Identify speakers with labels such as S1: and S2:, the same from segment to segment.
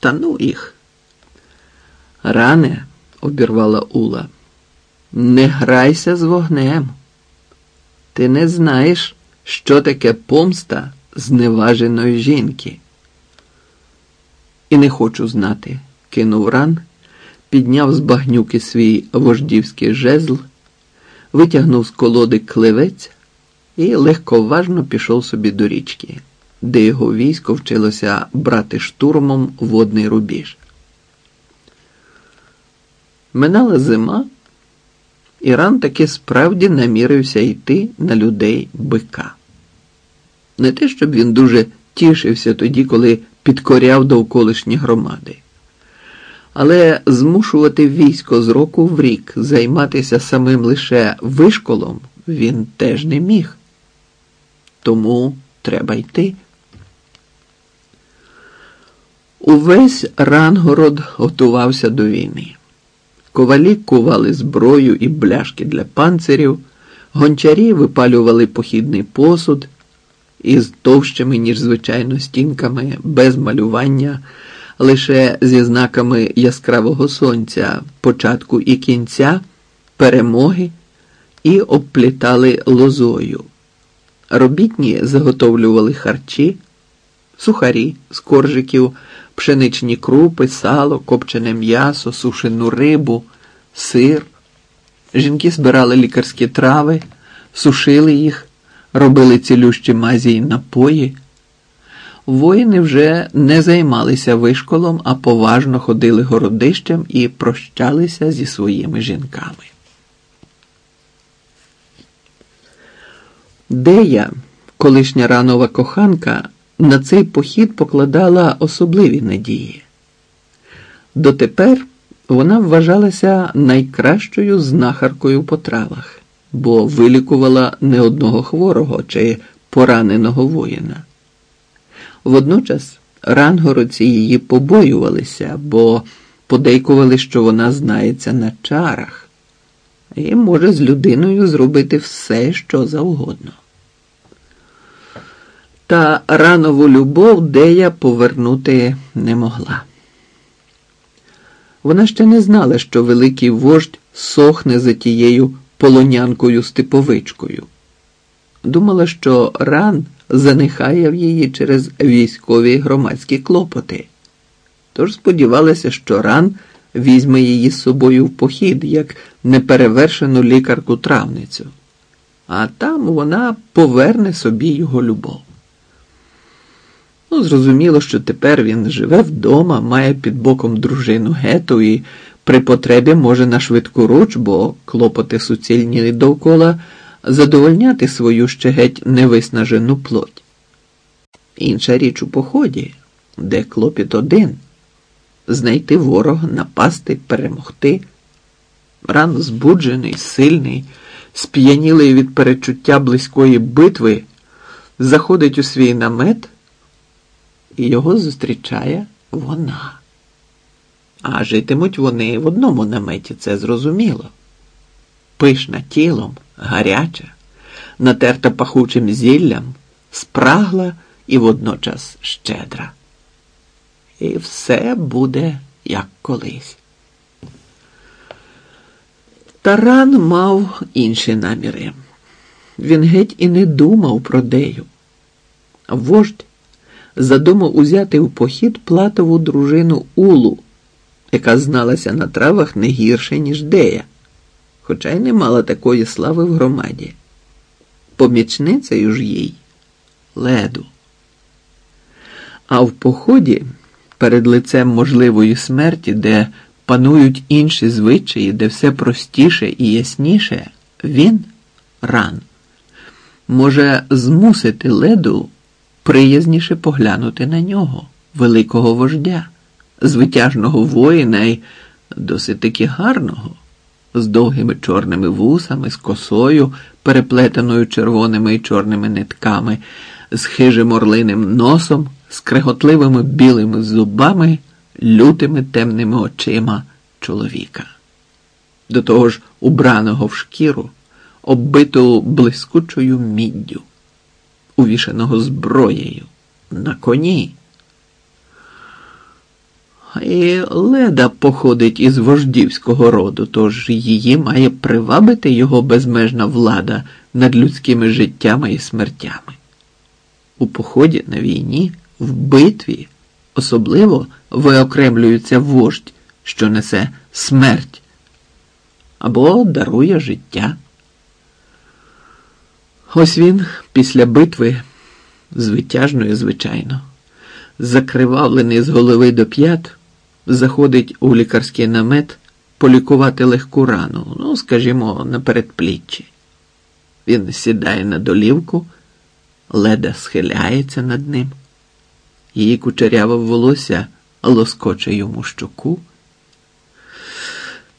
S1: Та ну їх. Ране, обірвала Ула, не грайся з вогнем. Ти не знаєш, що таке помста зневаженої жінки. І не хочу знати, кинув ран, підняв з багнюки свій вождівський жезл, витягнув з колоди кливець і легковажно пішов собі до річки, де його військо вчилося брати штурмом водний рубіж. Минала зима, і ран таки справді намірився йти на людей бика. Не те, щоб він дуже тішився тоді, коли підкоряв довколишні громади. Але змушувати військо з року в рік займатися самим лише вишколом він теж не міг. Тому треба йти. Увесь Рангород готувався до війни. Ковалі кували зброю і бляшки для панцирів, гончарі випалювали похідний посуд із товщими, ніж звичайно, стінками, без малювання, лише зі знаками яскравого сонця, початку і кінця, перемоги і обплітали лозою. Робітні заготовлювали харчі, сухарі з коржиків, пшеничні крупи, сало, копчене м'ясо, сушену рибу, сир. Жінки збирали лікарські трави, сушили їх, робили цілющі мазі й напої. Воїни вже не займалися вишколом, а поважно ходили городищем і прощалися зі своїми жінками. Дея, колишня ранова коханка, на цей похід покладала особливі надії. Дотепер вона вважалася найкращою знахаркою по травах, бо вилікувала не одного хворого чи пораненого воїна. Водночас рангородці її побоювалися, бо подейкували, що вона знається на чарах і може з людиною зробити все, що завгодно. Та ранову любов Дея повернути не могла. Вона ще не знала, що великий вождь сохне за тією полонянкою степовичкою. Думала, що ран занихає в її через військові громадські клопоти. Тож сподівалася, що ран візьме її з собою в похід, як неперевершену лікарку травницю, а там вона поверне собі його любов. Ну, зрозуміло, що тепер він живе вдома, має під боком дружину гету і при потребі може на швидку руч, бо клопоти суцільні довкола задовольняти свою ще геть невиснажену плоть. Інша річ у поході, де клопіт один знайти ворога, напасти, перемогти. Ран збуджений, сильний, сп'янілий від перечуття близької битви, заходить у свій намет і його зустрічає вона. А житимуть вони в одному наметі, це зрозуміло. Пишна тілом, гаряча, натерта пахучим зіллям, спрагла і водночас щедра. І все буде як колись. Таран мав інші наміри. Він геть і не думав про дею. Вождь задумав узяти в похід платову дружину Улу, яка зналася на травах не гірше, ніж Дея, хоча й не мала такої слави в громаді. Помічницею ж їй леду. А в поході перед лицем можливої смерті, де панують інші звичаї, де все простіше і ясніше, він ран може змусити леду приязніше поглянути на нього, великого вождя, звитяжного воїна й досить таки гарного, з довгими чорними вусами, з косою, переплетеною червоними і чорними нитками, з хижим орлиним носом, з креготливими білими зубами, лютими темними очима чоловіка. До того ж, убраного в шкіру, оббиту блискучою міддю увішаного зброєю на коні. І леда походить із вождівського роду, тож її має привабити його безмежна влада над людськими життями і смертями. У поході на війні, в битві особливо виокремлюється вождь, що несе смерть або дарує життя. Ось він після битви, звитяжної, звичайно, закривавлений з голови до п'ят, заходить у лікарський намет полікувати легку рану, ну, скажімо, на передпліччі. Він сідає на долівку, леда схиляється над ним, її кучеряве волосся лоскоче йому щоку.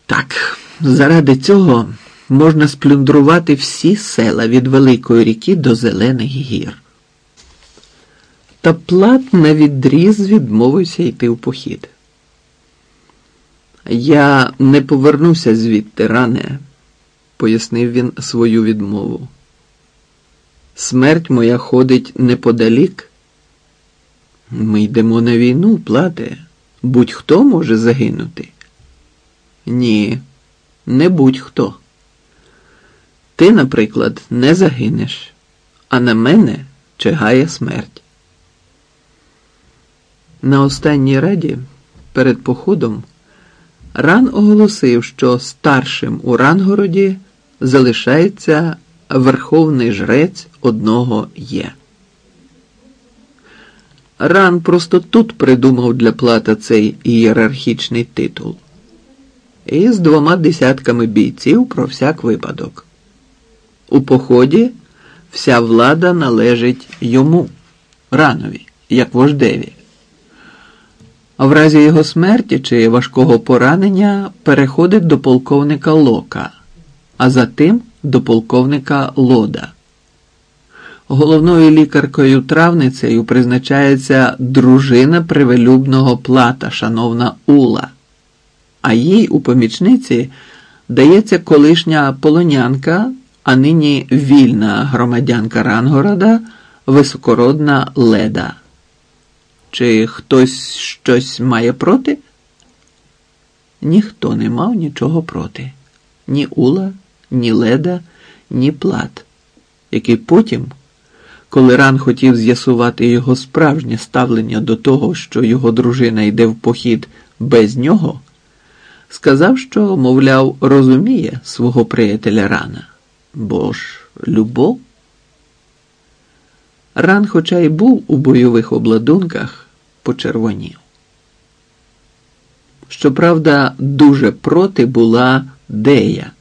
S1: Так, заради цього можна сплюндрувати всі села від Великої ріки до Зелених гір. Та плат на відріз відмовився йти в похід. Я не повернуся звідти ране, пояснив він свою відмову. Смерть моя ходить неподалік. Ми йдемо на війну, плате. Будь-хто може загинути. Ні, не будь-хто. Ти, наприклад, не загинеш, а на мене чигає смерть. На останній раді перед походом Ран оголосив, що старшим у Рангороді залишається верховний жрець одного є. Ран просто тут придумав для плата цей ієрархічний титул. І з двома десятками бійців про всяк випадок. У поході вся влада належить йому, ранові, як вождеві. А в разі його смерті чи важкого поранення переходить до полковника Лока, а за тим до полковника Лода. Головною лікаркою травницею призначається дружина привелюбного плата, шановна Ула, а їй у помічниці дається колишня полонянка, а нині вільна громадянка Рангорода, високородна леда. Чи хтось щось має проти? Ніхто не мав нічого проти. Ні Ула, ні Леда, ні Плат, який потім, коли ран хотів з'ясувати його справжнє ставлення до того, що його дружина йде в похід без нього, сказав, що, мовляв, розуміє свого приятеля рана, бо ж любов. Ран, хоча й був у бойових обладунках, почервонів. Щоправда, дуже проти була Дея.